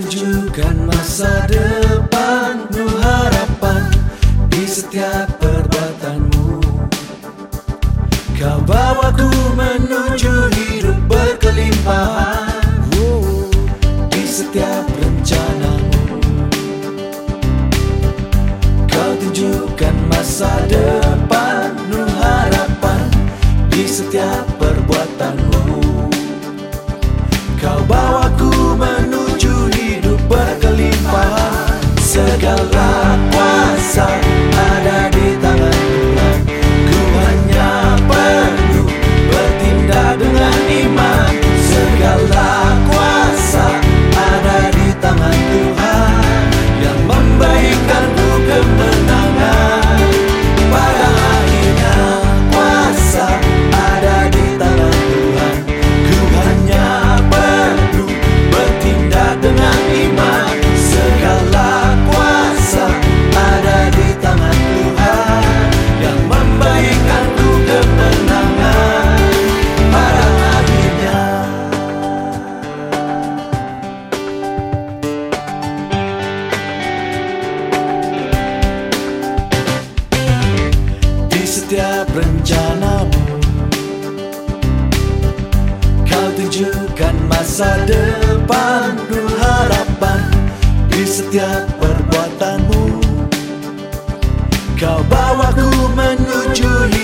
tunjukkan masa depanmu harapan di setiap perbuatanmu. Kau bawa ku menuju hidup berkelimpahan di setiap rencanamu. Kau tunjukkan masa depanmu harapan di setiap perbuatanmu. rencanamu. Kau tunjukkan masa depan harapan di setiap perbuatanmu. Kau bawaku menuju hidup